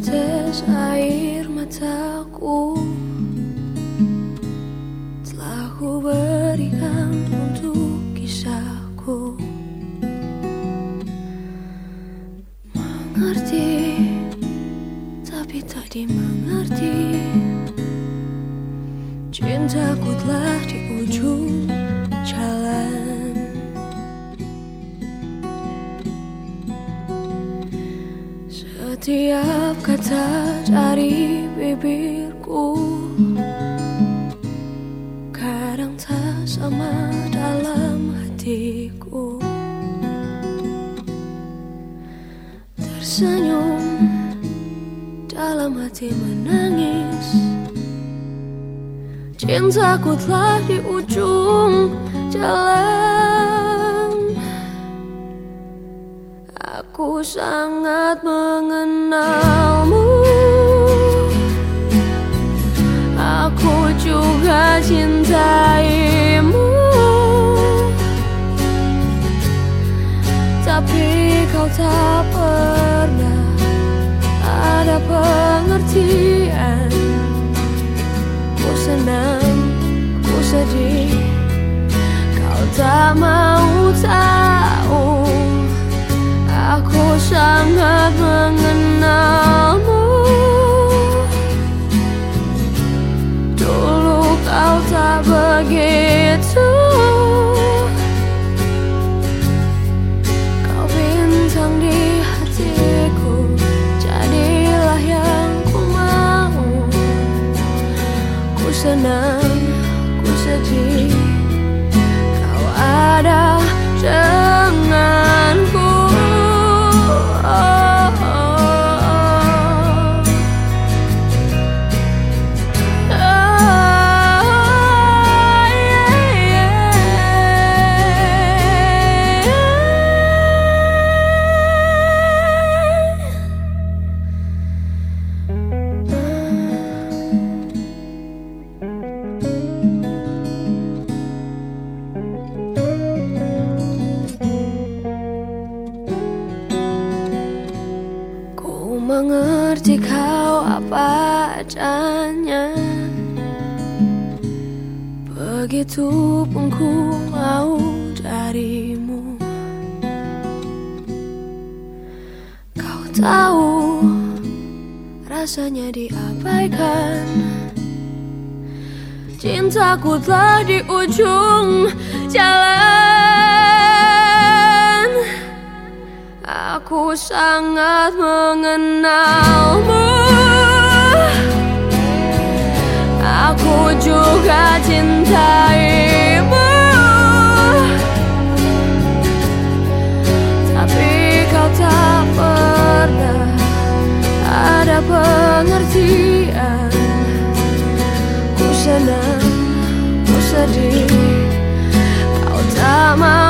Setetes air mataku. Telah ku berikan untuk kisahku. Mengerti Tapi tak dimengerti. Cintaku telah di ujung jalan Setiap kata dari bibirku. Kadang tak sama dalam hatiku. Tersenyum dalam hati menangis. Cintaku telah di ujung jalan Aku sangat mengenalmu. Aku juga cintaimu. Tapi kau tak pernah ada pengertian. Ku senang, ku sedih. Kau tak mau kau mengerti kau apa adanya. Begitu pun ku mau darimu. Kau tahu rasanya diabaikan. Cintaku telah di ujung jalan Aku sangat mengenalmu. Aku juga cintaimu. Tapi kau tak pernah ada pengertian. Ku senang, ku sedih. Kau tak mau